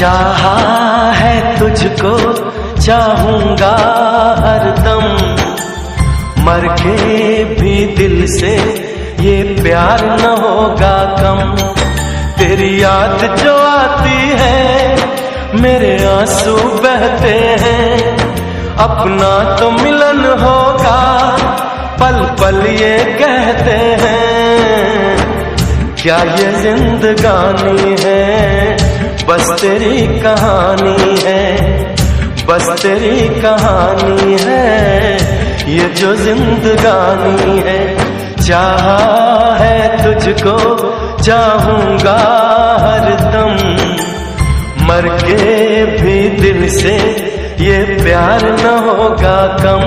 चाहा है तुझको, चाहूँगा हरदम। मर के भी दिल से ये प्यार न होगा कम। तेरी याद जो आती है, मेरे आँसू बहते हैं। अपना तो मिलन होगा, पल पल ये कहते हैं। क्या ये जिंदगानी है? बस तेरी कहानी है, बस तेरी कहानी है, ये जो जिंदगानी है। चाहा है तुझको, चाहूँगा हरदम मर के भी दिल से ये प्यार न होगा कम।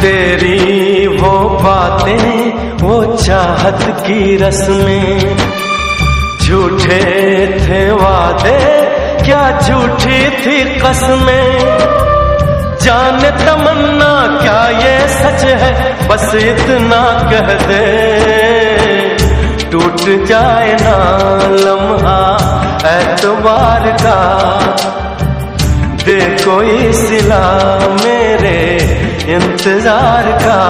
तेरी वो बातें, वो चाहत की रस्में। झूठे थे वादे, क्या झूठी थी कसमें? जान तमन्ना, क्या ये सच है? बस इतना कह दे। टूट जाए ना लम्हा एतबार का दे कोई सिला मेरे इंतज़ार का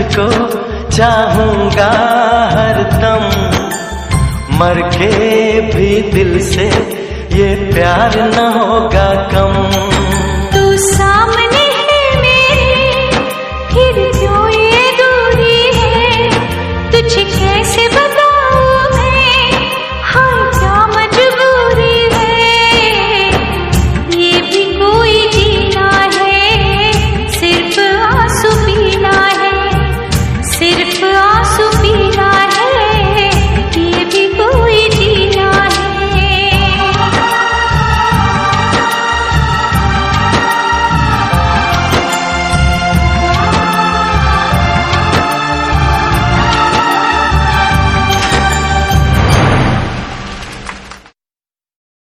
तुझको चाहूँगा हरदम मर के भी दिल से ये प्यार न होगा कम। तू सा